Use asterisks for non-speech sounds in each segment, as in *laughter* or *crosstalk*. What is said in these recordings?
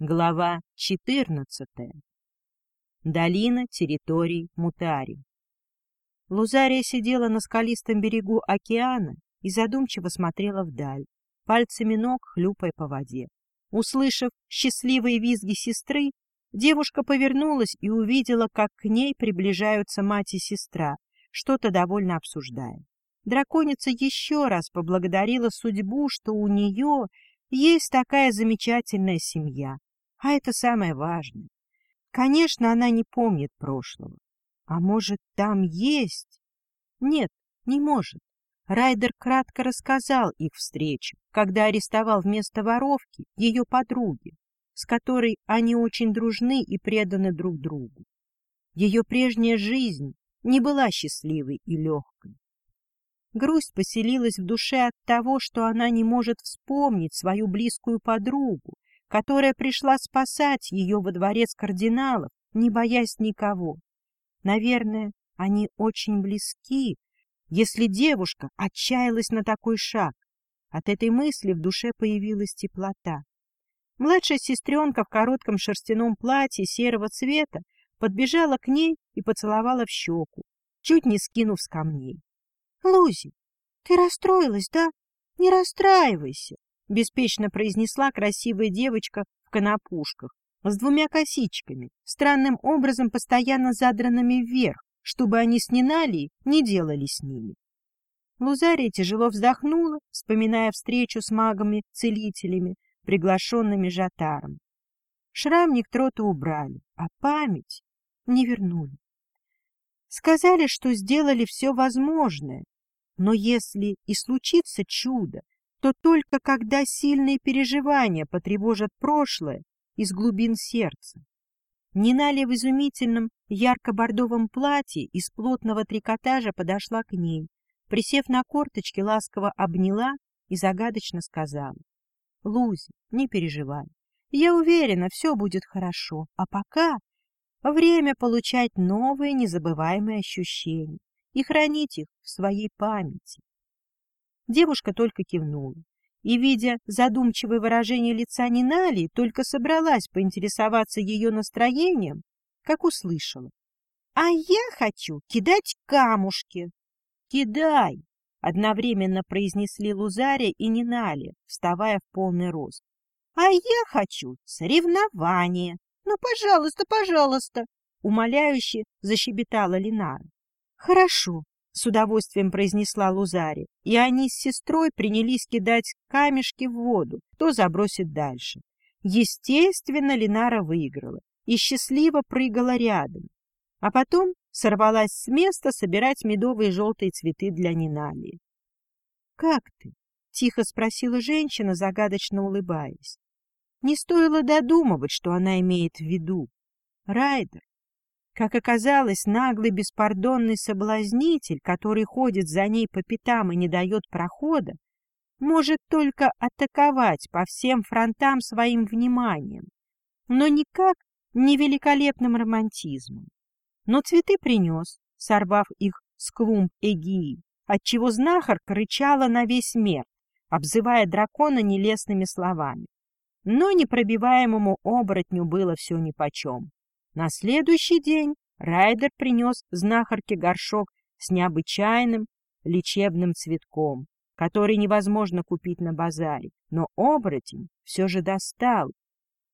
Глава 14. Долина территорий Мутари. Лузария сидела на скалистом берегу океана и задумчиво смотрела вдаль, пальцами ног хлюпая по воде. Услышав счастливые визги сестры, девушка повернулась и увидела, как к ней приближаются мать и сестра, что-то довольно обсуждая. Драконица еще раз поблагодарила судьбу, что у нее есть такая замечательная семья, а это самое важное. Конечно, она не помнит прошлого. А может, там есть? Нет, не может. Райдер кратко рассказал их встречу, когда арестовал вместо воровки ее подруги, с которой они очень дружны и преданы друг другу. Ее прежняя жизнь не была счастливой и легкой. Грусть поселилась в душе от того, что она не может вспомнить свою близкую подругу, которая пришла спасать ее во дворец кардиналов, не боясь никого. Наверное, они очень близки, если девушка отчаялась на такой шаг. От этой мысли в душе появилась теплота. Младшая сестренка в коротком шерстяном платье серого цвета подбежала к ней и поцеловала в щеку, чуть не скинув с камней. — Лузи, ты расстроилась, да? Не расстраивайся. — беспечно произнесла красивая девочка в конопушках с двумя косичками, странным образом постоянно задранными вверх, чтобы они с Ниналией не делали с ними. Лузария тяжело вздохнула, вспоминая встречу с магами-целителями, приглашенными Жатаром. Шрам Никтрота убрали, а память не вернули. Сказали, что сделали все возможное, но если и случится чудо, то только когда сильные переживания потревожат прошлое из глубин сердца. Ниналя в изумительном ярко-бордовом платье из плотного трикотажа подошла к ней, присев на корточки, ласково обняла и загадочно сказала. — Лузи, не переживай. Я уверена, все будет хорошо. А пока время получать новые незабываемые ощущения и хранить их в своей памяти. Девушка только кивнула и, видя задумчивое выражение лица Нинали, только собралась поинтересоваться ее настроением, как услышала. — А я хочу кидать камушки. — Кидай! — одновременно произнесли Лузария и Нинали, вставая в полный рост. — А я хочу соревнования. Ну, пожалуйста, пожалуйста! — умоляюще защебетала Линара. — Хорошо, с удовольствием произнесла Лузари, и они с сестрой принялись кидать камешки в воду, кто забросит дальше. Естественно, Линара выиграла и счастливо прыгала рядом, а потом сорвалась с места собирать медовые желтые цветы для Ниналии. — Как ты? — тихо спросила женщина, загадочно улыбаясь. Не стоило додумывать, что она имеет в виду. Райдер как оказалось, наглый беспардонный соблазнитель, который ходит за ней по пятам и не дает прохода, может только атаковать по всем фронтам своим вниманием, но никак не великолепным романтизмом. Но цветы принес, сорвав их с клумб Эгии, отчего знахарка рычала на весь мир, обзывая дракона нелестными словами. Но непробиваемому оборотню было все нипочем. На следующий день Райдер принес знахарке горшок с необычайным лечебным цветком, который невозможно купить на базаре, но оборотень все же достал,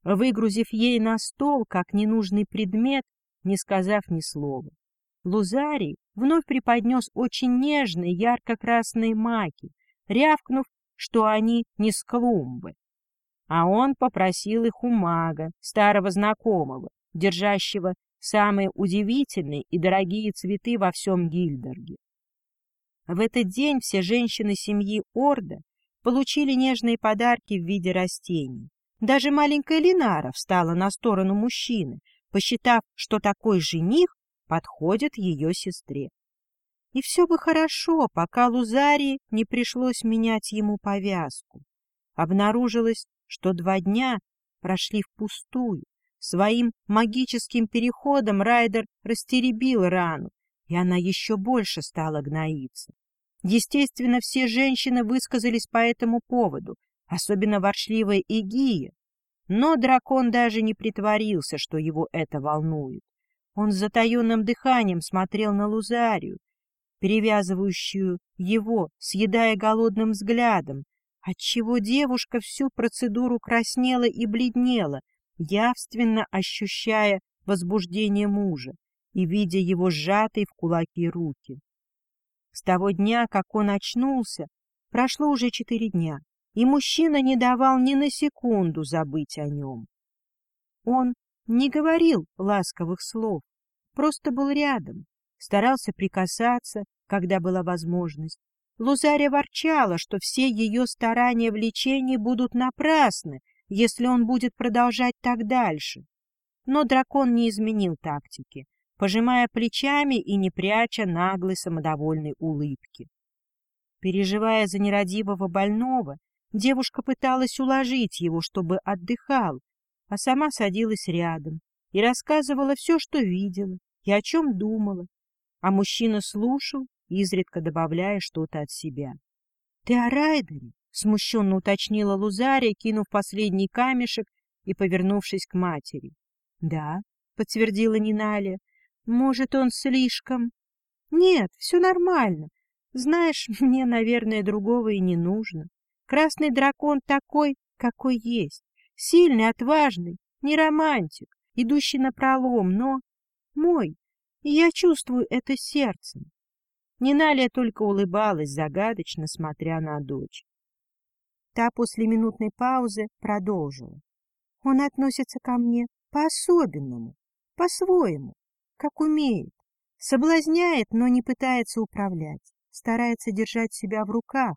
выгрузив ей на стол как ненужный предмет, не сказав ни слова. Лузарий вновь преподнес очень нежные ярко-красные маки, рявкнув, что они не с клумбы. А он попросил их у мага, старого знакомого, держащего самые удивительные и дорогие цветы во всем Гильдерге. В этот день все женщины семьи Орда получили нежные подарки в виде растений. Даже маленькая Линара встала на сторону мужчины, посчитав, что такой жених подходит ее сестре. И все бы хорошо, пока Лузарии не пришлось менять ему повязку. Обнаружилось, что два дня прошли впустую. Своим магическим переходом Райдер растеребил рану, и она еще больше стала гноиться. Естественно, все женщины высказались по этому поводу, особенно ворчливая Игия. Но дракон даже не притворился, что его это волнует. Он с затаенным дыханием смотрел на Лузарию, перевязывающую его, съедая голодным взглядом, отчего девушка всю процедуру краснела и бледнела, явственно ощущая возбуждение мужа и видя его сжатые в кулаки руки. С того дня, как он очнулся, прошло уже четыре дня и мужчина не давал ни на секунду забыть о нем. Он не говорил ласковых слов, просто был рядом, старался прикасаться, когда была возможность. Лузаря ворчала, что все ее старания в лечении будут напрасны, если он будет продолжать так дальше. Но дракон не изменил тактики, пожимая плечами и не пряча наглой самодовольной улыбки. Переживая за нерадивого больного, Девушка пыталась уложить его, чтобы отдыхал, а сама садилась рядом и рассказывала все, что видела и о чем думала. А мужчина слушал, изредка добавляя что-то от себя. — Ты о Райдере? — смущенно уточнила Лузария, кинув последний камешек и повернувшись к матери. — Да, — подтвердила Ниналия. — Может, он слишком... — Нет, все нормально. Знаешь, *laughs* мне, наверное, другого и не нужно. Красный дракон такой, какой есть. Сильный, отважный, не романтик, идущий на пролом, но мой. И я чувствую это сердцем. Ниналия только улыбалась, загадочно смотря на дочь. Та после минутной паузы продолжила. Он относится ко мне по-особенному, по-своему, как умеет. Соблазняет, но не пытается управлять, старается держать себя в руках.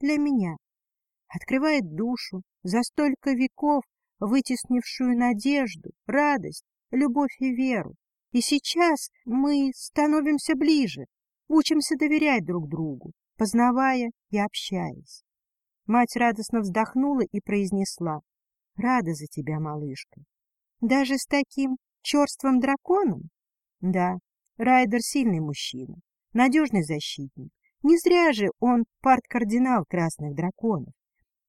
Для меня открывает душу, за столько веков вытеснившую надежду, радость, любовь и веру. И сейчас мы становимся ближе, учимся доверять друг другу, познавая и общаясь. Мать радостно вздохнула и произнесла, «Рада за тебя, малышка. Даже с таким черствым драконом?» «Да, Райдер сильный мужчина, надежный защитник. Не зря же он парт-кардинал красных драконов.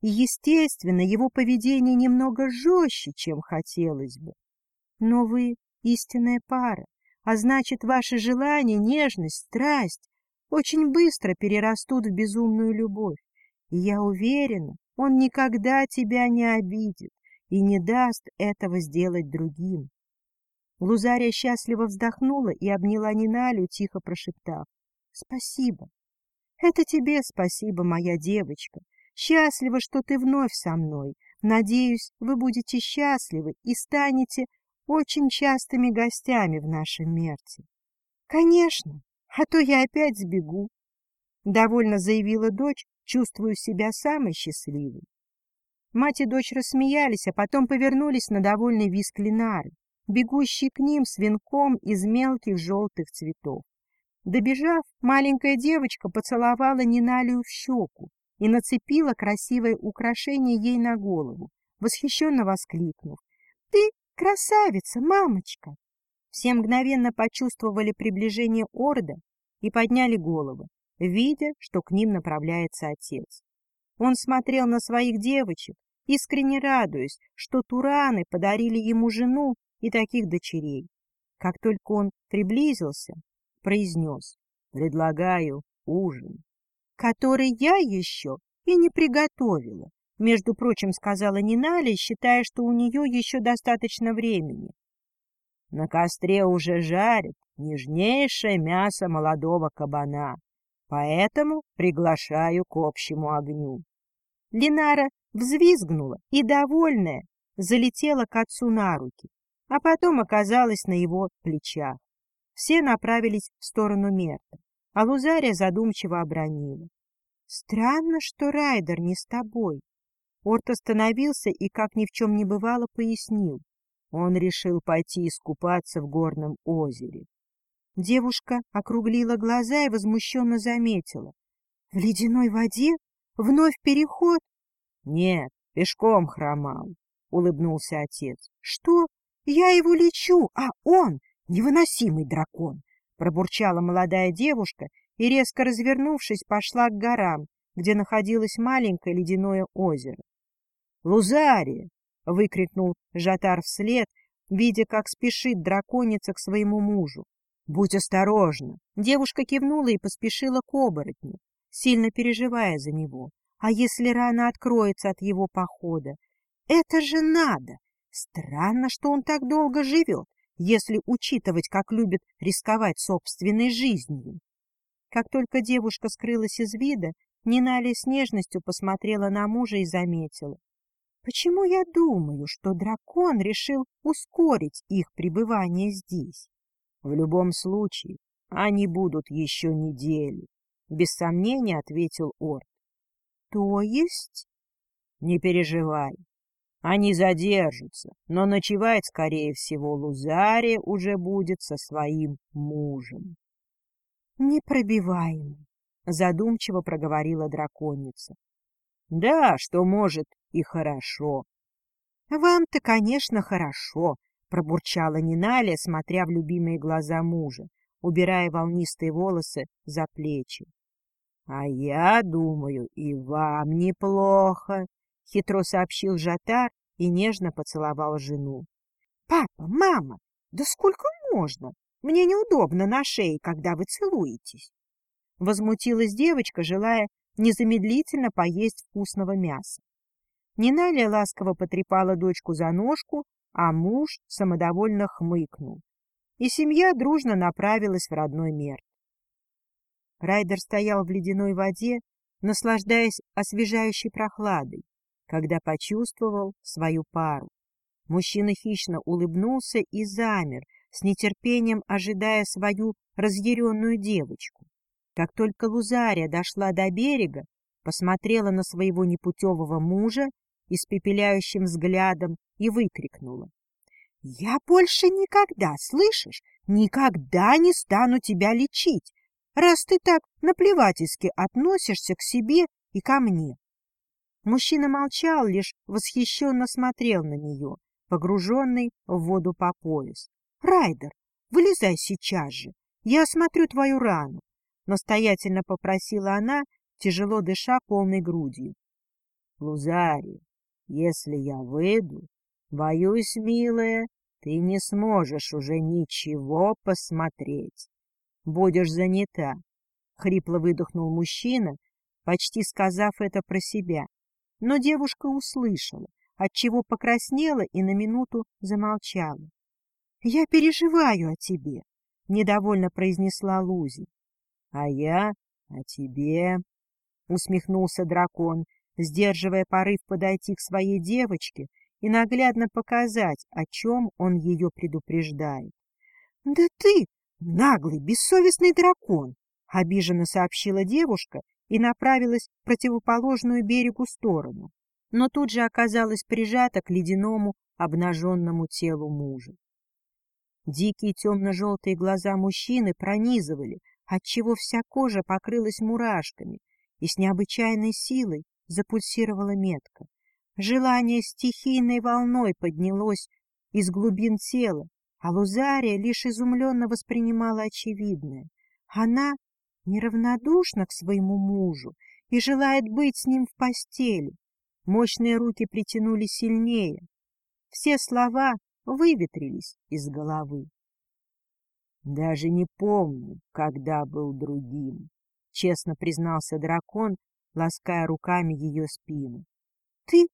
И, естественно, его поведение немного жестче, чем хотелось бы. Но вы истинная пара, а значит, ваши желания, нежность, страсть очень быстро перерастут в безумную любовь. Я уверена, он никогда тебя не обидит и не даст этого сделать другим. Лузария счастливо вздохнула и обняла Ниналю, тихо прошептав. — Спасибо. — Это тебе спасибо, моя девочка. Счастлива, что ты вновь со мной. Надеюсь, вы будете счастливы и станете очень частыми гостями в нашем Мерте. — Конечно, а то я опять сбегу, — довольно заявила дочь, чувствую себя самой счастливой. Мать и дочь рассмеялись, а потом повернулись на довольный виск Ленары, бегущий к ним с венком из мелких желтых цветов. Добежав, маленькая девочка поцеловала Ниналию в щеку, и нацепила красивое украшение ей на голову, восхищенно воскликнув. — Ты красавица, мамочка! Все мгновенно почувствовали приближение Орда и подняли головы, видя, что к ним направляется отец. Он смотрел на своих девочек, искренне радуясь, что Тураны подарили ему жену и таких дочерей. Как только он приблизился, произнес «Предлагаю ужин» который я еще и не приготовила, между прочим, сказала Ниналя, считая, что у нее еще достаточно времени. На костре уже жарят нежнейшее мясо молодого кабана, поэтому приглашаю к общему огню. Линара взвизгнула и, довольная, залетела к отцу на руки, а потом оказалась на его плечах. Все направились в сторону Мерта а Лузария задумчиво обронила. — Странно, что Райдер не с тобой. Орт остановился и, как ни в чем не бывало, пояснил. Он решил пойти искупаться в горном озере. Девушка округлила глаза и возмущенно заметила. — В ледяной воде? Вновь переход? — Нет, пешком хромал, — улыбнулся отец. — Что? Я его лечу, а он — невыносимый дракон. Пробурчала молодая девушка и, резко развернувшись, пошла к горам, где находилось маленькое ледяное озеро. — Лузария! выкрикнул Жатар вслед, видя, как спешит драконица к своему мужу. «Будь осторожна!» Девушка кивнула и поспешила к оборотню, сильно переживая за него. А если рана откроется от его похода? Это же надо! Странно, что он так долго живет, если учитывать, как любит рисковать собственной жизнью. Как только девушка скрылась из вида, Ниналя с нежностью посмотрела на мужа и заметила. Почему я думаю, что дракон решил ускорить их пребывание здесь? В любом случае, они будут еще недели, — без сомнения ответил Орд. — То есть? — Не переживай. Они задержатся, но ночевать, скорее всего, Лузария уже будет со своим мужем. — Непробиваемый, — задумчиво проговорила драконица. — Да, что может и хорошо. — Вам-то, конечно, хорошо, — пробурчала Ниналия, смотря в любимые глаза мужа, убирая волнистые волосы за плечи. — А я думаю, и вам неплохо, — хитро сообщил Жатар и нежно поцеловал жену. — Папа, мама, да сколько можно? Мне неудобно на шее, когда вы целуетесь. Возмутилась девочка, желая незамедлительно поесть вкусного мяса. Ниналия ласково потрепала дочку за ножку, а муж самодовольно хмыкнул. И семья дружно направилась в родной мир. Райдер стоял в ледяной воде, наслаждаясь освежающей прохладой, когда почувствовал свою пару. Мужчина хищно улыбнулся и замер, с нетерпением ожидая свою разъяренную девочку. Как только Лузария дошла до берега, посмотрела на своего непутевого мужа испепеляющим взглядом и выкрикнула. — Я больше никогда, слышишь, никогда не стану тебя лечить, раз ты так наплевательски относишься к себе и ко мне. Мужчина молчал, лишь восхищенно смотрел на нее, погруженный в воду по пояс. — Райдер, вылезай сейчас же, я осмотрю твою рану, — настоятельно попросила она, тяжело дыша полной грудью. — Лузария, если я выйду, боюсь, милая, ты не сможешь уже ничего посмотреть. Будешь занята, — хрипло выдохнул мужчина, почти сказав это про себя. Но девушка услышала, отчего покраснела и на минуту замолчала. — Я переживаю о тебе, — недовольно произнесла Лузи. — А я о тебе, — усмехнулся дракон, сдерживая порыв подойти к своей девочке и наглядно показать, о чем он ее предупреждает. — Да ты наглый, бессовестный дракон! — обиженно сообщила девушка и направилась в противоположную берегу сторону, но тут же оказалась прижата к ледяному обнаженному телу мужа. Дикие темно-желтые глаза мужчины пронизывали, отчего вся кожа покрылась мурашками, и с необычайной силой запульсировала метка. Желание стихийной волной поднялось из глубин тела, а Лузария лишь изумленно воспринимала очевидное. Она неравнодушна к своему мужу и желает быть с ним в постели. Мощные руки притянули сильнее. Все слова выветрились из головы. Даже не помню, когда был другим, — честно признался дракон, лаская руками ее спину. — Ты...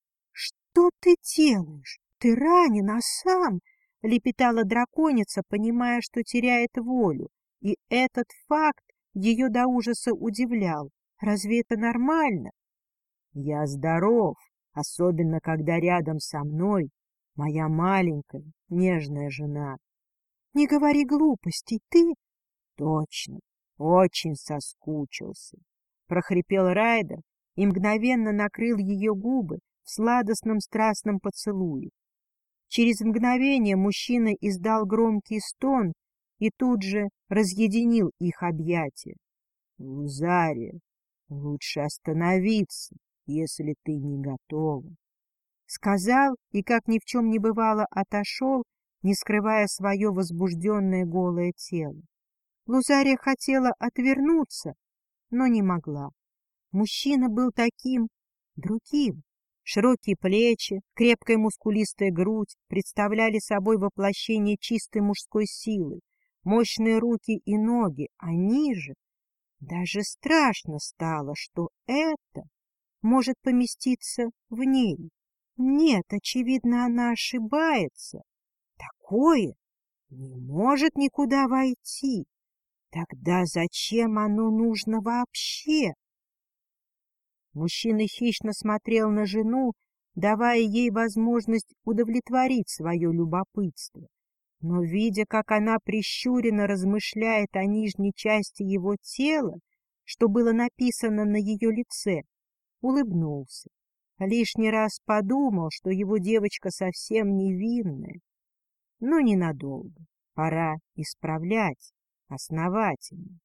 что ты делаешь? Ты ранен, а сам... — лепетала драконица, понимая, что теряет волю, и этот факт ее до ужаса удивлял. Разве это нормально? — Я здоров, особенно когда рядом со мной моя маленькая, нежная жена. — Не говори глупостей, ты... — Точно, очень соскучился прохрипел Райдер и мгновенно накрыл ее губы в сладостном страстном поцелуе. Через мгновение мужчина издал громкий стон и тут же разъединил их объятия. — Лузария, лучше остановиться, если ты не готова. Сказал и, как ни в чем не бывало, отошел, не скрывая свое возбужденное голое тело. Лузария хотела отвернуться, но не могла. Мужчина был таким, другим, Широкие плечи, крепкая мускулистая грудь представляли собой воплощение чистой мужской силы, мощные руки и ноги, а ниже даже страшно стало, что это может поместиться в ней. Нет, очевидно, она ошибается. Такое не может никуда войти. Тогда зачем оно нужно вообще? Мужчина хищно смотрел на жену, давая ей возможность удовлетворить свое любопытство. Но, видя, как она прищуренно размышляет о нижней части его тела, что было написано на ее лице, улыбнулся. Лишний раз подумал, что его девочка совсем невинная. Но ненадолго. Пора исправлять основательно.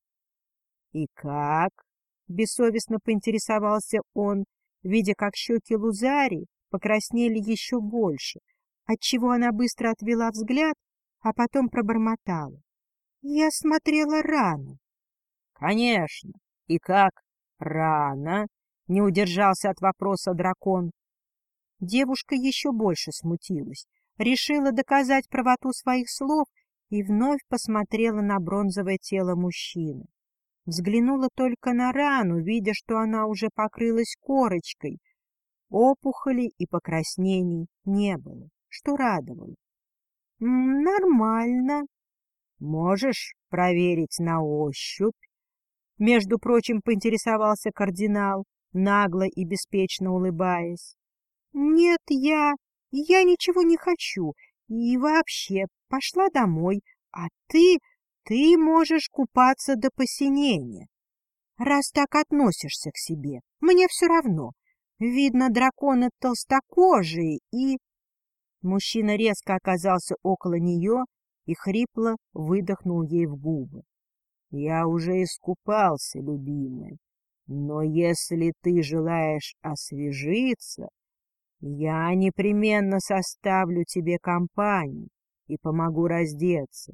— И как? — бессовестно поинтересовался он, видя, как щеки Лузари покраснели еще больше, отчего она быстро отвела взгляд, а потом пробормотала. — Я смотрела рану. — Конечно. И как? Рано? — не удержался от вопроса дракон. Девушка еще больше смутилась, решила доказать правоту своих слов и вновь посмотрела на бронзовое тело мужчины. Взглянула только на рану, видя, что она уже покрылась корочкой. Опухолей и покраснений не было, что радовало. — Нормально. — Можешь проверить на ощупь? Между прочим, поинтересовался кардинал, нагло и беспечно улыбаясь. — Нет, я... я ничего не хочу. И вообще, пошла домой, а ты ты можешь купаться до посинения. Раз так относишься к себе, мне все равно. Видно, драконы толстокожие и... Мужчина резко оказался около нее и хрипло выдохнул ей в губы. — Я уже искупался, любимая, но если ты желаешь освежиться, я непременно составлю тебе компанию и помогу раздеться.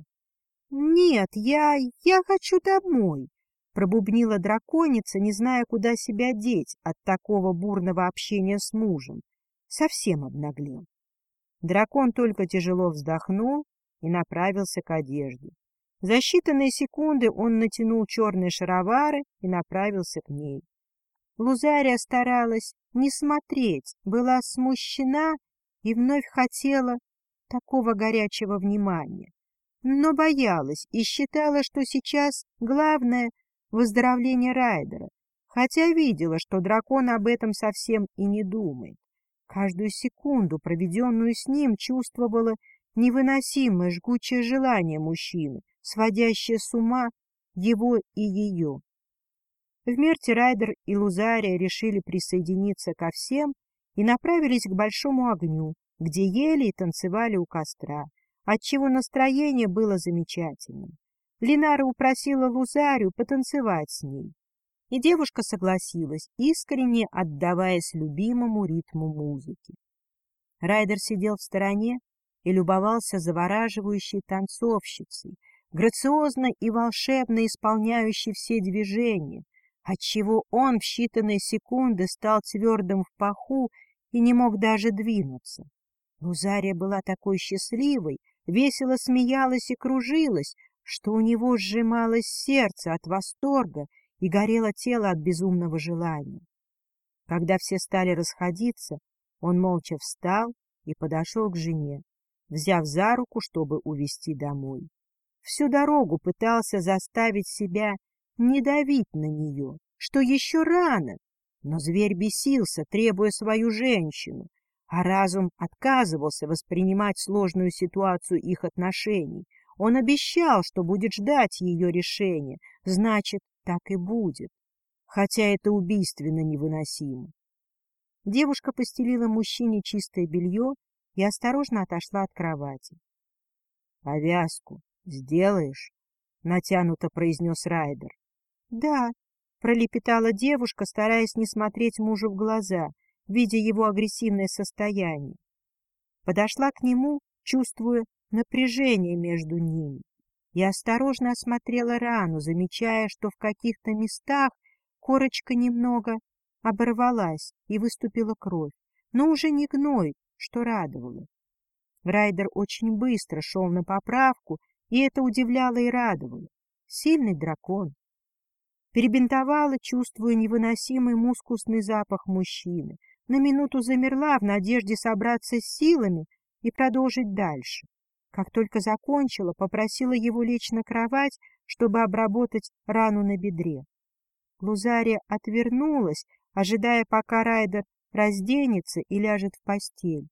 «Нет, я... я хочу домой», — пробубнила драконица, не зная, куда себя деть от такого бурного общения с мужем. Совсем обнаглел. Дракон только тяжело вздохнул и направился к одежде. За считанные секунды он натянул черные шаровары и направился к ней. Лузария старалась не смотреть, была смущена и вновь хотела такого горячего внимания но боялась и считала, что сейчас главное — выздоровление Райдера, хотя видела, что дракон об этом совсем и не думает. Каждую секунду, проведенную с ним, чувствовала невыносимое жгучее желание мужчины, сводящее с ума его и ее. В Мерте Райдер и Лузария решили присоединиться ко всем и направились к большому огню, где ели и танцевали у костра отчего настроение было замечательным. Линара упросила Лузарию потанцевать с ней, и девушка согласилась, искренне отдаваясь любимому ритму музыки. Райдер сидел в стороне и любовался завораживающей танцовщицей, грациозно и волшебно исполняющей все движения, отчего он в считанные секунды стал твердым в паху и не мог даже двинуться. Лузария была такой счастливой, весело смеялась и кружилась, что у него сжималось сердце от восторга и горело тело от безумного желания. Когда все стали расходиться, он молча встал и подошел к жене, взяв за руку, чтобы увести домой. Всю дорогу пытался заставить себя не давить на нее, что еще рано, но зверь бесился, требуя свою женщину, а разум отказывался воспринимать сложную ситуацию их отношений. Он обещал, что будет ждать ее решения, значит, так и будет, хотя это убийственно невыносимо. Девушка постелила мужчине чистое белье и осторожно отошла от кровати. — Повязку сделаешь? — натянуто произнес Райдер. — Да, — пролепетала девушка, стараясь не смотреть мужу в глаза — видя его агрессивное состояние. Подошла к нему, чувствуя напряжение между ними, и осторожно осмотрела рану, замечая, что в каких-то местах корочка немного оборвалась и выступила кровь, но уже не гной, что радовало. Райдер очень быстро шел на поправку, и это удивляло и радовало. Сильный дракон. Перебинтовала, чувствуя невыносимый мускусный запах мужчины. На минуту замерла в надежде собраться с силами и продолжить дальше. Как только закончила, попросила его лечь на кровать, чтобы обработать рану на бедре. Лузария отвернулась, ожидая, пока Райдер разденется и ляжет в постель.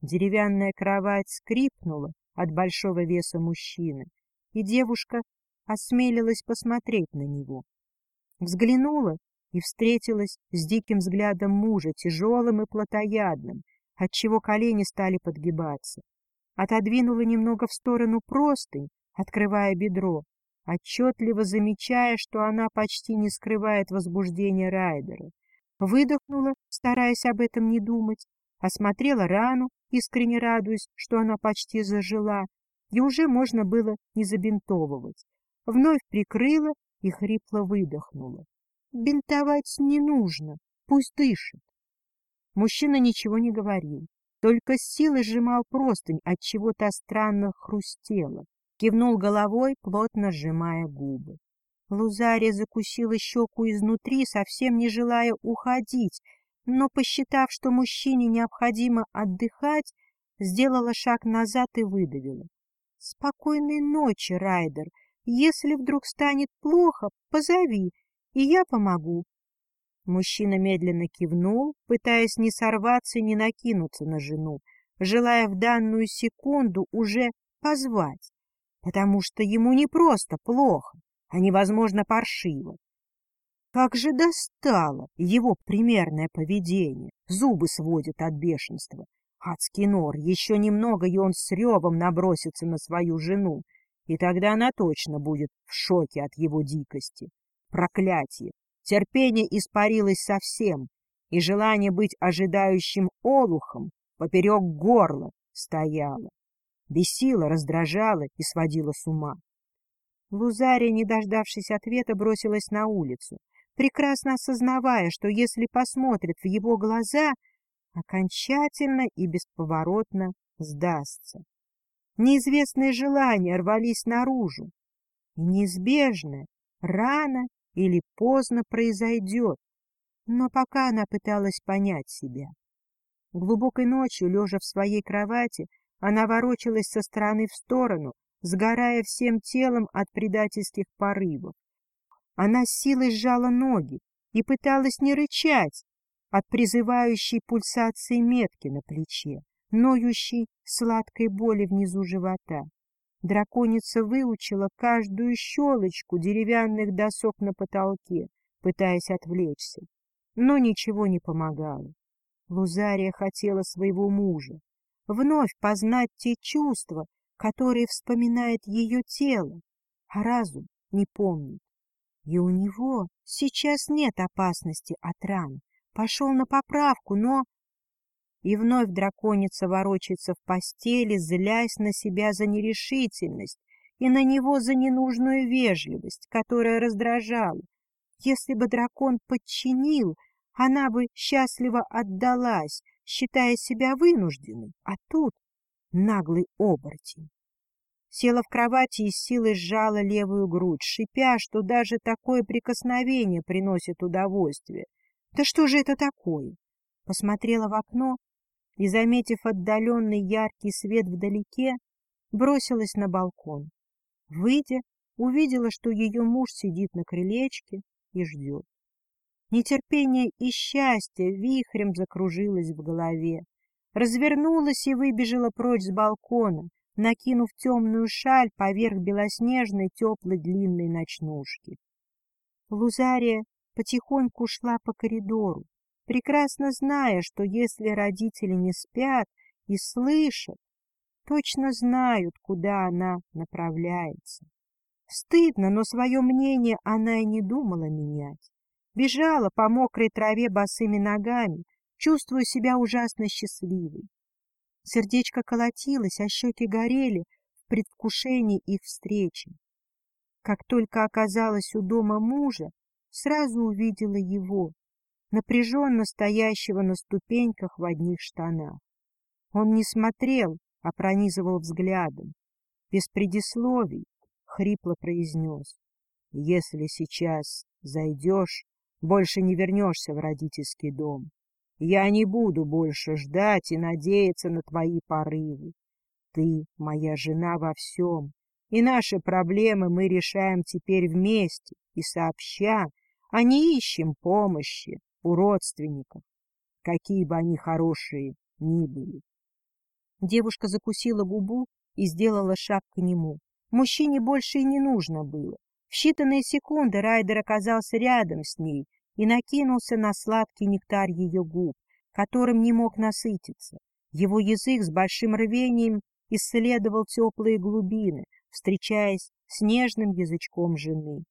Деревянная кровать скрипнула от большого веса мужчины, и девушка осмелилась посмотреть на него. Взглянула и встретилась с диким взглядом мужа, тяжелым и плотоядным, отчего колени стали подгибаться. Отодвинула немного в сторону простынь, открывая бедро, отчетливо замечая, что она почти не скрывает возбуждения Райдера. Выдохнула, стараясь об этом не думать, осмотрела рану, искренне радуясь, что она почти зажила, и уже можно было не забинтовывать. Вновь прикрыла и хрипло выдохнула. Бинтовать не нужно, пусть дышит. Мужчина ничего не говорил, только с силой сжимал простынь, от чего то странно хрустело. Кивнул головой, плотно сжимая губы. Лузария закусила щеку изнутри, совсем не желая уходить, но, посчитав, что мужчине необходимо отдыхать, сделала шаг назад и выдавила. — Спокойной ночи, Райдер. Если вдруг станет плохо, позови, и я помогу. Мужчина медленно кивнул, пытаясь не сорваться и не накинуться на жену, желая в данную секунду уже позвать, потому что ему не просто плохо, а невозможно паршиво. Как же достало его примерное поведение, зубы сводит от бешенства. Адский нор, еще немного, и он с ревом набросится на свою жену, и тогда она точно будет в шоке от его дикости. Проклятие! Терпение испарилось совсем, и желание быть ожидающим олухом поперек горла стояло. Бесило, раздражало и сводило с ума. Лузария, не дождавшись ответа, бросилась на улицу, прекрасно осознавая, что если посмотрит в его глаза, окончательно и бесповоротно сдастся. Неизвестные желания рвались наружу, и неизбежное рано или поздно произойдет, но пока она пыталась понять себя. Глубокой ночью, лежа в своей кровати, она ворочалась со стороны в сторону, сгорая всем телом от предательских порывов. Она с силой сжала ноги и пыталась не рычать от призывающей пульсации метки на плече, ноющей сладкой боли внизу живота. Драконица выучила каждую щелочку деревянных досок на потолке, пытаясь отвлечься. Но ничего не помогало. Лузария хотела своего мужа, вновь познать те чувства, которые вспоминает ее тело, а разум не помнит. И у него сейчас нет опасности от ран. Пошел на поправку, но и вновь драконица ворочается в постели, злясь на себя за нерешительность и на него за ненужную вежливость, которая раздражала. Если бы дракон подчинил, она бы счастливо отдалась, считая себя вынужденной, а тут наглый оборотень. Села в кровати и силой сжала левую грудь, шипя, что даже такое прикосновение приносит удовольствие. Да что же это такое? Посмотрела в окно и, заметив отдаленный яркий свет вдалеке, бросилась на балкон. Выйдя, увидела, что ее муж сидит на крылечке и ждет. Нетерпение и счастье вихрем закружилось в голове. Развернулась и выбежала прочь с балкона, накинув темную шаль поверх белоснежной теплой длинной ночнушки. Лузария потихоньку шла по коридору, прекрасно зная, что если родители не спят и слышат, точно знают, куда она направляется. Стыдно, но свое мнение она и не думала менять. Бежала по мокрой траве босыми ногами, чувствуя себя ужасно счастливой. Сердечко колотилось, а щеки горели в предвкушении их встречи. Как только оказалась у дома мужа, сразу увидела его, напряженно стоящего на ступеньках в одних штанах. Он не смотрел, а пронизывал взглядом. Без предисловий хрипло произнес. «Если сейчас зайдешь, больше не вернешься в родительский дом. Я не буду больше ждать и надеяться на твои порывы. Ты моя жена во всем, и наши проблемы мы решаем теперь вместе и сообща, а не ищем помощи у родственников, какие бы они хорошие ни были. Девушка закусила губу и сделала шаг к нему. Мужчине больше и не нужно было. В считанные секунды Райдер оказался рядом с ней и накинулся на сладкий нектар ее губ, которым не мог насытиться. Его язык с большим рвением исследовал теплые глубины, встречаясь с нежным язычком жены.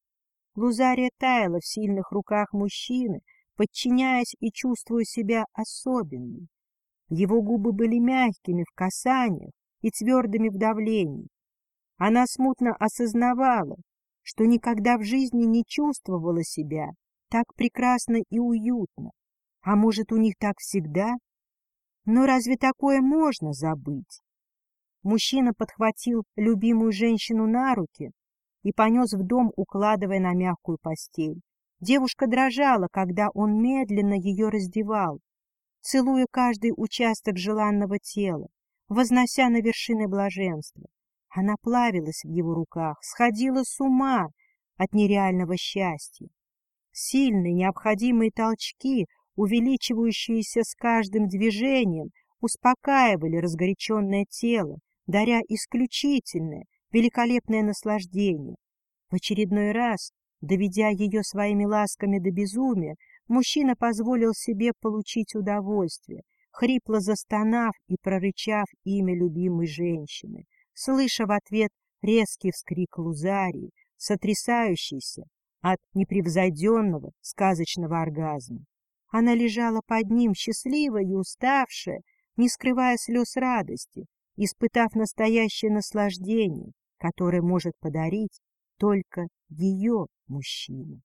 Лузария таяла в сильных руках мужчины, подчиняясь и чувствуя себя особенной. Его губы были мягкими в касаниях и твердыми в давлении. Она смутно осознавала, что никогда в жизни не чувствовала себя так прекрасно и уютно. А может, у них так всегда? Но разве такое можно забыть? Мужчина подхватил любимую женщину на руки и понес в дом, укладывая на мягкую постель. Девушка дрожала, когда он медленно ее раздевал, целуя каждый участок желанного тела, вознося на вершины блаженства. Она плавилась в его руках, сходила с ума от нереального счастья. Сильные необходимые толчки, увеличивающиеся с каждым движением, успокаивали разгоряченное тело, даря исключительное, великолепное наслаждение. В очередной раз, доведя ее своими ласками до безумия, мужчина позволил себе получить удовольствие, хрипло застонав и прорычав имя любимой женщины, слыша в ответ резкий вскрик Лузарии, сотрясающийся от непревзойденного сказочного оргазма. Она лежала под ним, счастливая и уставшая, не скрывая слез радости, испытав настоящее наслаждение, которое может подарить только ее мужчина.